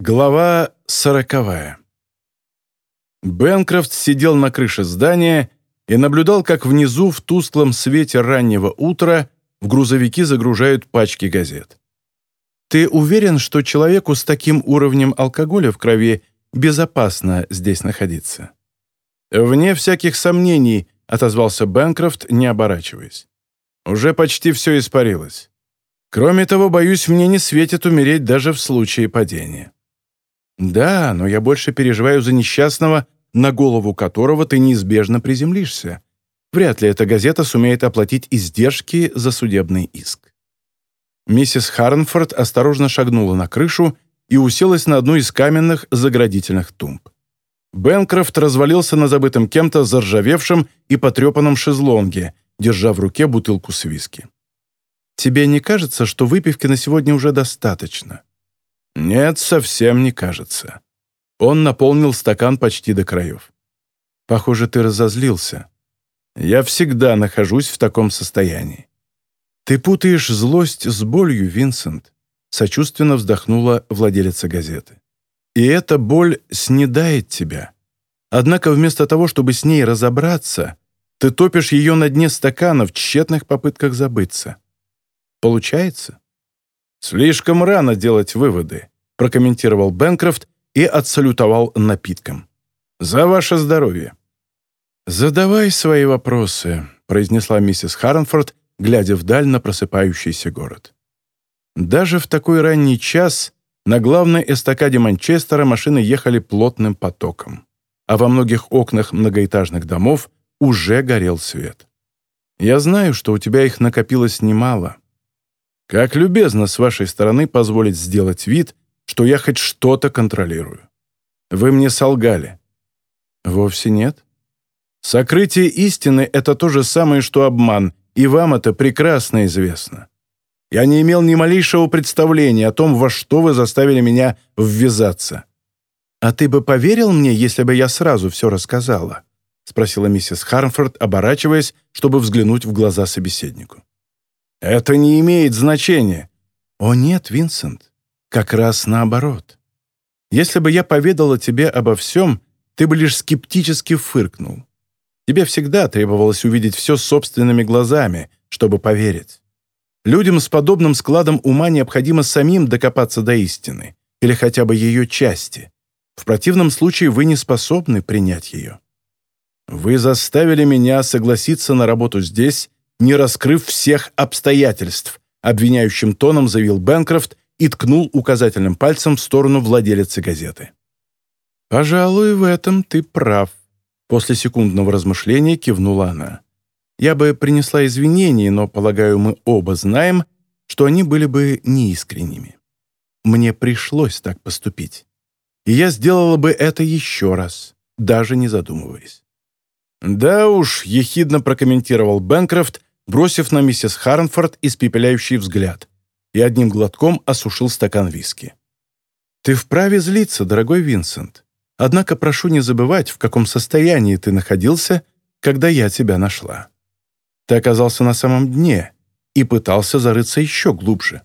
Глава сороковая. Бенкрофт сидел на крыше здания и наблюдал, как внизу в тусклом свете раннего утра в грузовики загружают пачки газет. «Ты уверен, что человеку с таким уровнем алкоголя в крови безопасно здесь находиться?» «Вне всяких сомнений», — отозвался Бенкрофт, не оборачиваясь. «Уже почти все испарилось. Кроме того, боюсь, мне не светит умереть даже в случае падения». «Да, но я больше переживаю за несчастного, на голову которого ты неизбежно приземлишься. Вряд ли эта газета сумеет оплатить издержки за судебный иск». Миссис Харнфорд осторожно шагнула на крышу и уселась на одну из каменных заградительных тумб. Бенкрофт развалился на забытом кем-то заржавевшем и потрепанном шезлонге, держа в руке бутылку с виски. «Тебе не кажется, что выпивки на сегодня уже достаточно?» «Нет, совсем не кажется». Он наполнил стакан почти до краев. «Похоже, ты разозлился. Я всегда нахожусь в таком состоянии». «Ты путаешь злость с болью, Винсент», — сочувственно вздохнула владелица газеты. «И эта боль снедает тебя. Однако вместо того, чтобы с ней разобраться, ты топишь ее на дне стакана в тщетных попытках забыться. Получается?» «Слишком рано делать выводы», — прокомментировал Бенкрофт и отсалютовал напитком. «За ваше здоровье». «Задавай свои вопросы», — произнесла миссис Харнфорд, глядя вдаль на просыпающийся город. Даже в такой ранний час на главной эстакаде Манчестера машины ехали плотным потоком, а во многих окнах многоэтажных домов уже горел свет. «Я знаю, что у тебя их накопилось немало. Как любезно с вашей стороны позволить сделать вид, что я хоть что-то контролирую. Вы мне солгали. Вовсе нет. Сокрытие истины — это то же самое, что обман, и вам это прекрасно известно. Я не имел ни малейшего представления о том, во что вы заставили меня ввязаться. «А ты бы поверил мне, если бы я сразу все рассказала?» — спросила миссис Хармфорд, оборачиваясь, чтобы взглянуть в глаза собеседнику. Это не имеет значения. О нет, Винсент, как раз наоборот. Если бы я поведала тебе обо всем, ты бы лишь скептически фыркнул. Тебе всегда требовалось увидеть все собственными глазами, чтобы поверить. Людям с подобным складом ума необходимо самим докопаться до истины, или хотя бы ее части. В противном случае вы не способны принять ее. Вы заставили меня согласиться на работу здесь не раскрыв всех обстоятельств», обвиняющим тоном заявил Бенкрофт и ткнул указательным пальцем в сторону владелицы газеты. «Пожалуй, в этом ты прав», — после секундного размышления кивнула она. «Я бы принесла извинения, но, полагаю, мы оба знаем, что они были бы неискренними. Мне пришлось так поступить. И я сделала бы это еще раз, даже не задумываясь». «Да уж», — ехидно прокомментировал Бенкрофт, бросив на миссис Харнфорд испепеляющий взгляд, и одним глотком осушил стакан виски. «Ты вправе злиться, дорогой Винсент. Однако прошу не забывать, в каком состоянии ты находился, когда я тебя нашла. Ты оказался на самом дне и пытался зарыться еще глубже.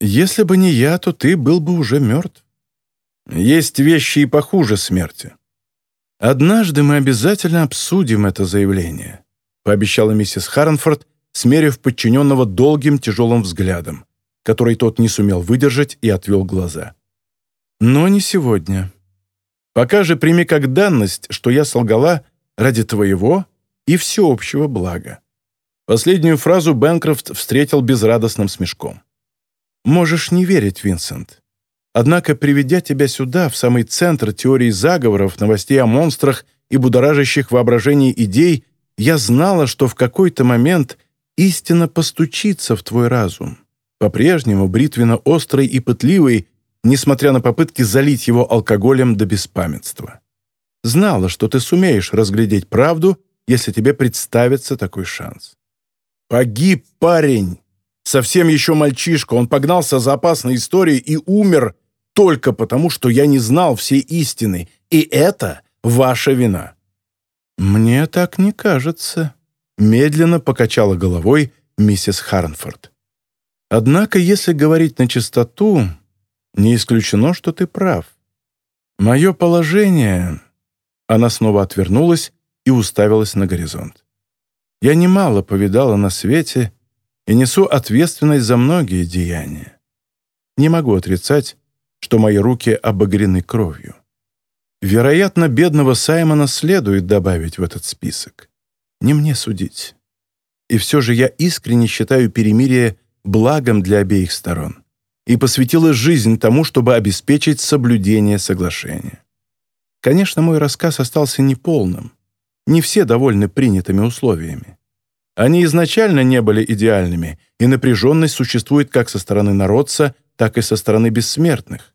Если бы не я, то ты был бы уже мертв. Есть вещи и похуже смерти. Однажды мы обязательно обсудим это заявление», пообещала миссис Харнфорд, смерив подчиненного долгим тяжелым взглядом, который тот не сумел выдержать и отвел глаза. «Но не сегодня. Пока же прими как данность, что я солгала ради твоего и всеобщего блага». Последнюю фразу Бэнкрофт встретил безрадостным смешком. «Можешь не верить, Винсент. Однако, приведя тебя сюда, в самый центр теории заговоров, новостей о монстрах и будоражащих воображение идей, я знала, что в какой-то момент истина постучится в твой разум, по-прежнему бритвенно-острый и пытливый, несмотря на попытки залить его алкоголем до беспамятства. Знала, что ты сумеешь разглядеть правду, если тебе представится такой шанс. Погиб парень. Совсем еще мальчишка. Он погнался за опасной историей и умер только потому, что я не знал всей истины. И это ваша вина. Мне так не кажется, Медленно покачала головой миссис Харнфорд. Однако, если говорить на чистоту, Не исключено, что ты прав. Мое положение...» Она снова отвернулась и уставилась на горизонт. «Я немало повидала на свете и несу ответственность за многие деяния. Не могу отрицать, что мои руки обогрены кровью. Вероятно, бедного Саймона следует добавить в этот список. Не мне судить. И все же я искренне считаю перемирие благом для обеих сторон и посвятила жизнь тому, чтобы обеспечить соблюдение соглашения. Конечно, мой рассказ остался неполным. Не все довольны принятыми условиями. Они изначально не были идеальными, и напряженность существует как со стороны народца, так и со стороны бессмертных.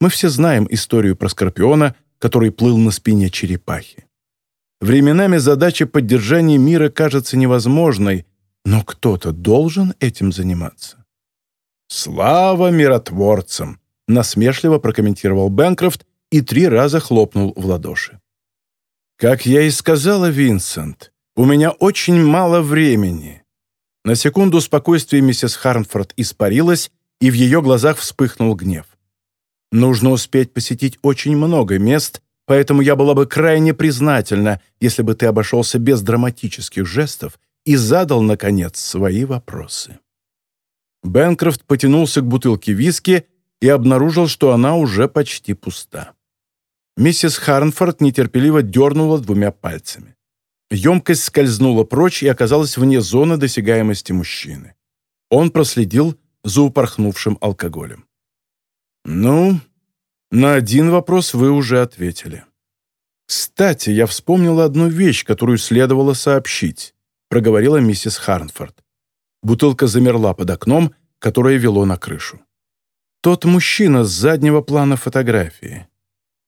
Мы все знаем историю про Скорпиона, который плыл на спине черепахи. Временами задача поддержания мира кажется невозможной, но кто-то должен этим заниматься. «Слава миротворцам!» — насмешливо прокомментировал Бэнкрофт и три раза хлопнул в ладоши. «Как я и сказала, Винсент, у меня очень мало времени». На секунду спокойствие миссис Харнфорд испарилось, и в ее глазах вспыхнул гнев. Нужно успеть посетить очень много мест, поэтому я была бы крайне признательна, если бы ты обошелся без драматических жестов и задал, наконец, свои вопросы». Бенкрофт потянулся к бутылке виски и обнаружил, что она уже почти пуста. Миссис Харнфорд нетерпеливо дернула двумя пальцами. Емкость скользнула прочь и оказалась вне зоны досягаемости мужчины. Он проследил за упорхнувшим алкоголем. «Ну, на один вопрос вы уже ответили. Кстати, я вспомнила одну вещь, которую следовало сообщить», проговорила миссис Харнфорд. Бутылка замерла под окном, которое вело на крышу. «Тот мужчина с заднего плана фотографии.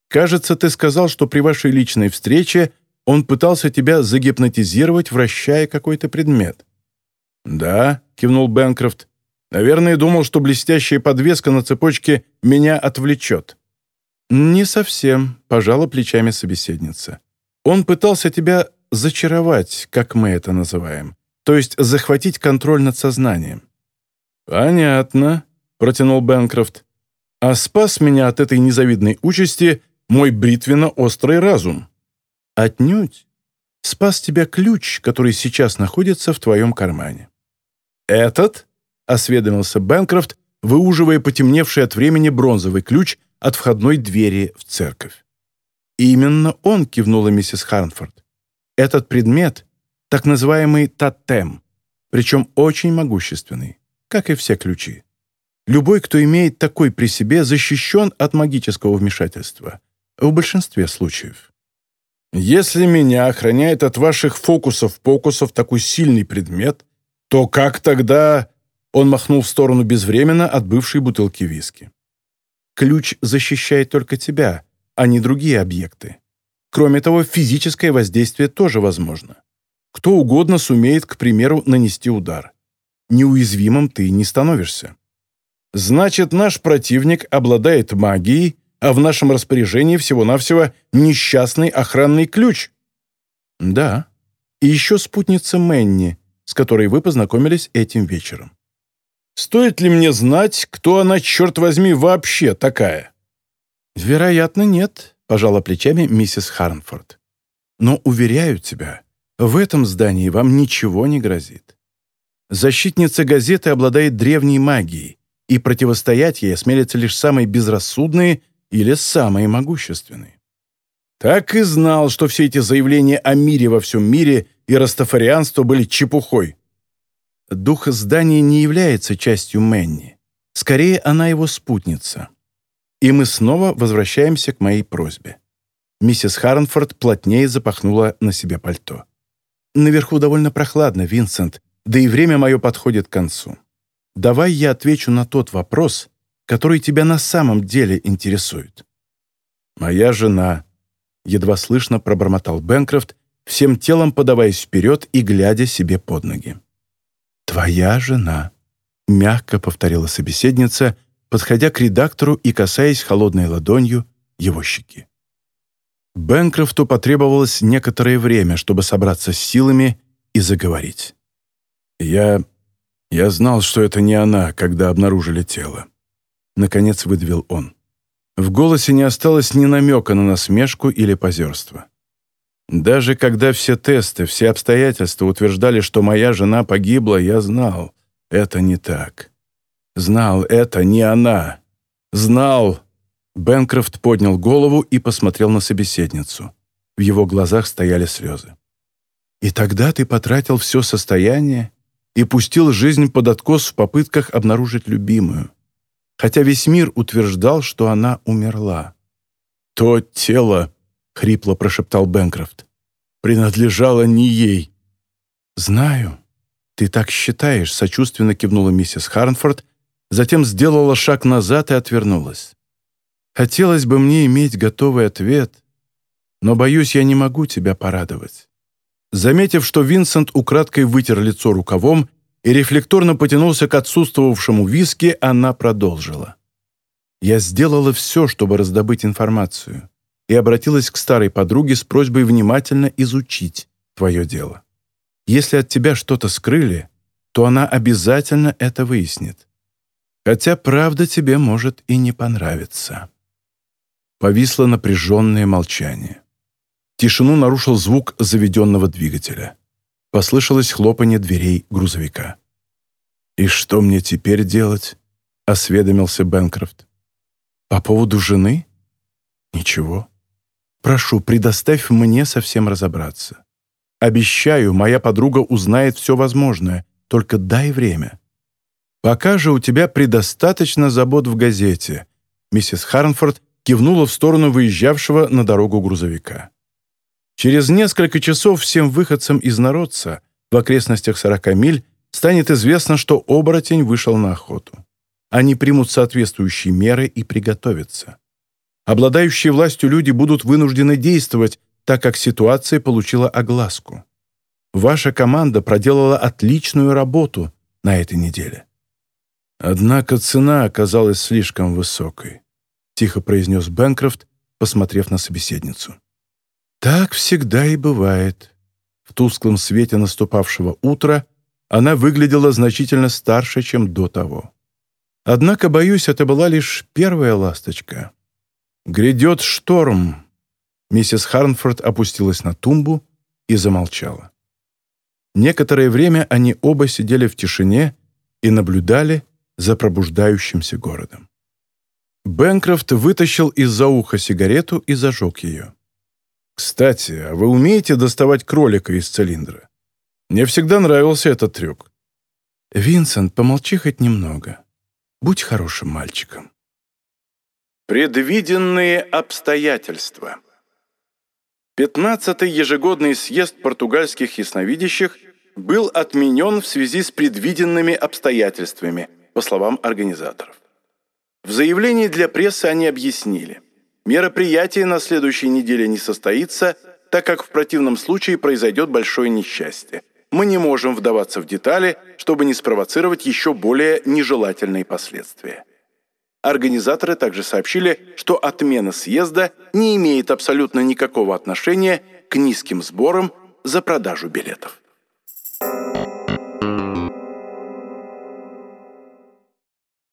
Кажется, ты сказал, что при вашей личной встрече он пытался тебя загипнотизировать, вращая какой-то предмет». «Да», — кивнул Бэнкрофт. Наверное, думал, что блестящая подвеска на цепочке меня отвлечет. «Не совсем», — пожала плечами собеседница. «Он пытался тебя зачаровать, как мы это называем, то есть захватить контроль над сознанием». «Понятно», — протянул Бэнкрофт. «А спас меня от этой незавидной участи мой бритвенно-острый разум». «Отнюдь. Спас тебя ключ, который сейчас находится в твоем кармане». «Этот?» осведомился Бэнкрофт, выуживая потемневший от времени бронзовый ключ от входной двери в церковь. «Именно он», — кивнула миссис Харнфорд. «Этот предмет — так называемый тотем, причем очень могущественный, как и все ключи. Любой, кто имеет такой при себе, защищен от магического вмешательства. В большинстве случаев. Если меня охраняет от ваших фокусов-покусов такой сильный предмет, то как тогда он махнул в сторону безвременно от бывшей бутылки виски. «Ключ защищает только тебя, а не другие объекты. Кроме того, физическое воздействие тоже возможно. Кто угодно сумеет, к примеру, нанести удар. Неуязвимым ты не становишься. Значит, наш противник обладает магией, а в нашем распоряжении всего-навсего несчастный охранный ключ. Да. И еще спутница Мэнни, с которой вы познакомились этим вечером. Стоит ли мне знать, кто она, черт возьми, вообще такая?» «Вероятно, нет», — пожала плечами миссис Харнфорд. «Но, уверяю тебя, в этом здании вам ничего не грозит. Защитница газеты обладает древней магией, и противостоять ей осмелятся лишь самые безрассудные или самые могущественные. Так и знал, что все эти заявления о мире во всем мире и растафарианство были чепухой. Дух здания не является частью Мэнни. Скорее, она его спутница. И мы снова возвращаемся к моей просьбе. Миссис Харнфорд плотнее запахнула на себе пальто. «Наверху довольно прохладно, Винсент, да и время мое подходит к концу. Давай я отвечу на тот вопрос, который тебя на самом деле интересует». «Моя жена», — едва слышно пробормотал Бэнкрофт, всем телом подаваясь вперед и глядя себе под ноги. «Твоя жена», — мягко повторила собеседница, подходя к редактору и касаясь холодной ладонью его щеки. Бэнкрофту потребовалось некоторое время, чтобы собраться с силами и заговорить. «Я... я знал, что это не она, когда обнаружили тело. — наконец выдавил он. В голосе не осталось ни намека на насмешку или позерство. Даже когда все тесты, все обстоятельства утверждали, что моя жена погибла, я знал, это не так. Знал, это не она. Знал. Бенкрофт поднял голову и посмотрел на собеседницу. В его глазах стояли слезы. «И тогда ты потратил все состояние и пустил жизнь под откос в попытках обнаружить любимую хотя весь мир утверждал, что она умерла. «То тело», — хрипло прошептал Бенкрофт, — «принадлежало не ей». «Знаю. Ты так считаешь», — сочувственно кивнула миссис Харнфорд, затем сделала шаг назад и отвернулась. «Хотелось бы мне иметь готовый ответ, но, боюсь, я не могу тебя порадовать». Заметив, что Винсент украдкой вытер лицо рукавом и рефлекторно потянулся к отсутствовавшему виске, она продолжила. «Я сделала все, чтобы раздобыть информацию, и обратилась к старой подруге с просьбой внимательно изучить твое дело. Если от тебя что-то скрыли, то она обязательно это выяснит. Хотя правда тебе может и не понравиться». Повисло напряженное молчание. Тишину нарушил звук заведенного двигателя. Послышалось хлопанье дверей грузовика. «И что мне теперь делать?» — осведомился Бенкрофт. «По поводу жены? Ничего. Прошу, предоставь мне совсем разобраться. Обещаю, моя подруга узнает все возможное, только дай время. Пока же у тебя предостаточно забот в газете», миссис Харнфорд кивнула в сторону выезжавшего на дорогу грузовика. Через несколько часов всем выходцам из народца в окрестностях 40 миль станет известно, что оборотень вышел на охоту. Они примут соответствующие меры и приготовятся. Обладающие властью люди будут вынуждены действовать, так как ситуация получила огласку. Ваша команда проделала отличную работу на этой неделе. Однако цена оказалась слишком высокой, тихо произнес Бэнкрофт, посмотрев на собеседницу. Так всегда и бывает. В тусклом свете наступавшего утра она выглядела значительно старше, чем до того. Однако, боюсь, это была лишь первая ласточка. «Грядет шторм!» Миссис Харнфорд опустилась на тумбу и замолчала. Некоторое время они оба сидели в тишине и наблюдали за пробуждающимся городом. Бэнкрофт вытащил из-за уха сигарету и зажег ее. «Кстати, а вы умеете доставать кролика из цилиндра? Мне всегда нравился этот трюк». «Винсент, помолчи хоть немного. Будь хорошим мальчиком». Предвиденные обстоятельства. Пятнадцатый ежегодный съезд португальских ясновидящих был отменен в связи с предвиденными обстоятельствами, по словам организаторов. В заявлении для прессы они объяснили – Мероприятие на следующей неделе не состоится, так как в противном случае произойдет большое несчастье. Мы не можем вдаваться в детали, чтобы не спровоцировать еще более нежелательные последствия. Организаторы также сообщили, что отмена съезда не имеет абсолютно никакого отношения к низким сборам за продажу билетов.